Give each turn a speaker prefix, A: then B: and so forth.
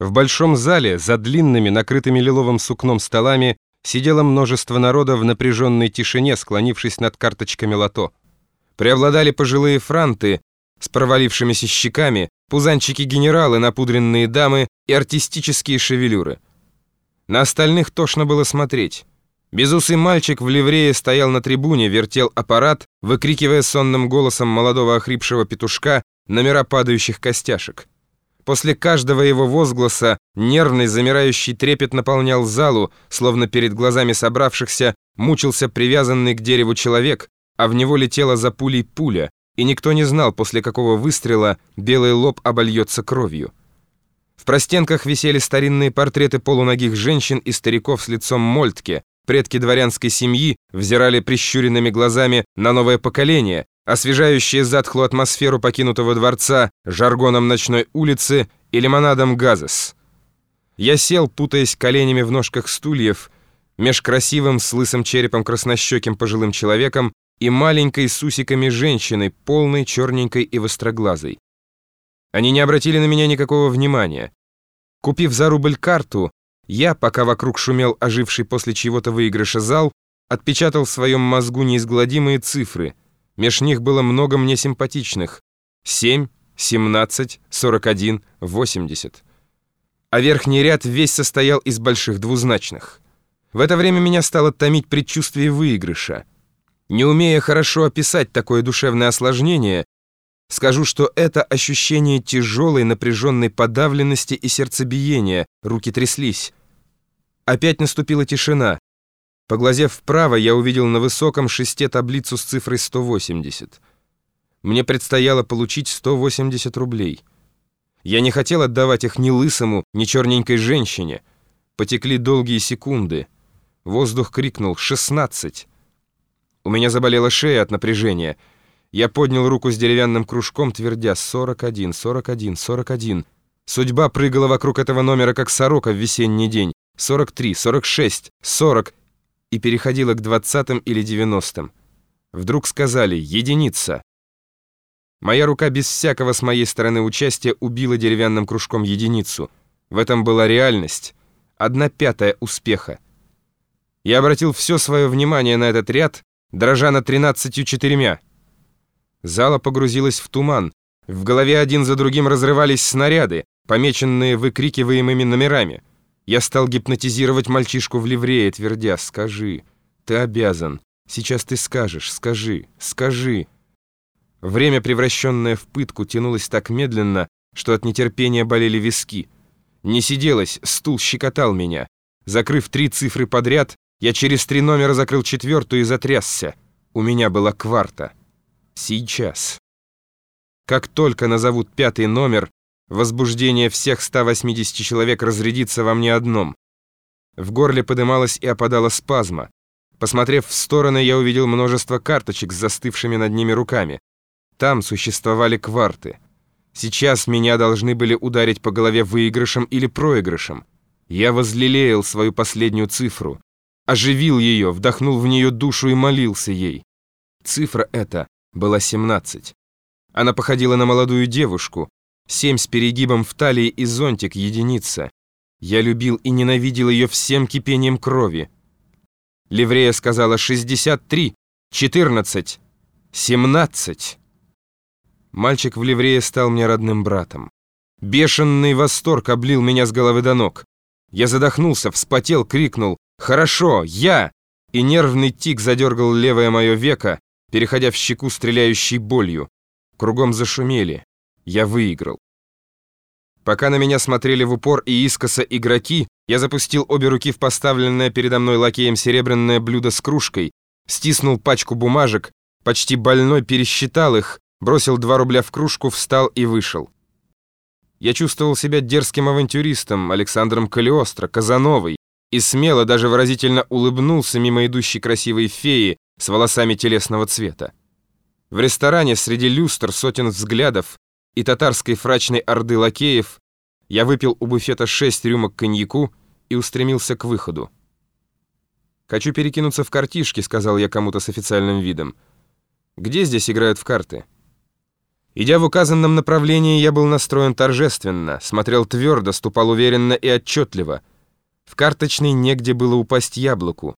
A: В большом зале, за длинными, накрытыми лиловым сукном столами, сидело множество народа в напряженной тишине, склонившись над карточками лото. Преобладали пожилые франты с провалившимися щеками, пузанчики-генералы, напудренные дамы и артистические шевелюры. На остальных тошно было смотреть. Безусый мальчик в ливрее стоял на трибуне, вертел аппарат, выкрикивая сонным голосом молодого охрипшего петушка номера падающих костяшек. После каждого его возгласа нервный замирающий трепет наполнял залу, словно перед глазами собравшихся мучился привязанный к дереву человек, а в него летела за пулей пуля, и никто не знал, после какого выстрела белый лоб обольется кровью. В простенках висели старинные портреты полуногих женщин и стариков с лицом мольтки, предки дворянской семьи взирали прищуренными глазами на новое поколение, освежающее затхлую атмосферу покинутого дворца жаргоном ночной улицы и лимонадом газес. Я сел, путаясь коленями в ножках стульев, меж красивым с лысым черепом краснощеким пожилым человеком и маленькой с усиками женщиной, полной, черненькой и востроглазой. Они не обратили на меня никакого внимания. Купив за рубль карту, я, пока вокруг шумел оживший после чего-то выигрыша зал, отпечатал в своем мозгу неизгладимые цифры — Меж них было много мне симпатичных. 7, 17, 41, 80. А верхний ряд весь состоял из больших двузначных. В это время меня стало томить предчувствие выигрыша. Не умея хорошо описать такое душевное осложнение, скажу, что это ощущение тяжелой напряженной подавленности и сердцебиения, руки тряслись. Опять наступила тишина. Поглазев вправо, я увидел на высоком шесте таблицу с цифрой 180. Мне предстояло получить 180 рублей. Я не хотел отдавать их ни лысому, ни черненькой женщине. Потекли долгие секунды. Воздух крикнул «16!». У меня заболела шея от напряжения. Я поднял руку с деревянным кружком, твердя «41, 41, 41». Судьба прыгала вокруг этого номера, как сорока в весенний день. 43, 46, 40 и переходила к двадцатым или девяностым. Вдруг сказали «единица». Моя рука без всякого с моей стороны участия убила деревянным кружком единицу. В этом была реальность. Одна пятая успеха. Я обратил все свое внимание на этот ряд, дрожа на тринадцатью четырьмя. Зала погрузилась в туман. В голове один за другим разрывались снаряды, помеченные выкрикиваемыми номерами. Я стал гипнотизировать мальчишку в ливрее, твердя «Скажи, ты обязан, сейчас ты скажешь, скажи, скажи». Время, превращенное в пытку, тянулось так медленно, что от нетерпения болели виски. Не сиделось, стул щекотал меня. Закрыв три цифры подряд, я через три номера закрыл четвертую и затрясся. У меня была кварта. Сейчас. Как только назовут пятый номер, Возбуждение всех 180 человек разрядится во мне одном. В горле подымалась и опадала спазма. Посмотрев в стороны, я увидел множество карточек с застывшими над ними руками. Там существовали кварты. Сейчас меня должны были ударить по голове выигрышем или проигрышем. Я возлелеял свою последнюю цифру, оживил ее, вдохнул в нее душу и молился ей. Цифра эта была 17. Она походила на молодую девушку, Семь с перегибом в талии и зонтик единица. Я любил и ненавидел ее всем кипением крови. Ливрея сказала 63, 14, 17. Мальчик в ливрее стал мне родным братом. Бешеный восторг облил меня с головы до ног. Я задохнулся, вспотел, крикнул «Хорошо, я!» И нервный тик задергал левое мое веко, переходя в щеку стреляющей болью. Кругом зашумели. Я выиграл. Пока на меня смотрели в упор и искоса игроки, я запустил обе руки в поставленное передо мной лакеем серебряное блюдо с кружкой, стиснул пачку бумажек, почти больной пересчитал их, бросил два рубля в кружку, встал и вышел. Я чувствовал себя дерзким авантюристом Александром Калиостро, Казановой, и смело, даже выразительно улыбнулся мимо идущей красивой феи с волосами телесного цвета. В ресторане среди люстр сотен взглядов и татарской фрачной орды лакеев, я выпил у буфета шесть рюмок коньяку и устремился к выходу. «Хочу перекинуться в картишки», — сказал я кому-то с официальным видом. «Где здесь играют в карты?» Идя в указанном направлении, я был настроен торжественно, смотрел твердо, ступал уверенно и отчетливо. В карточной негде было упасть яблоку.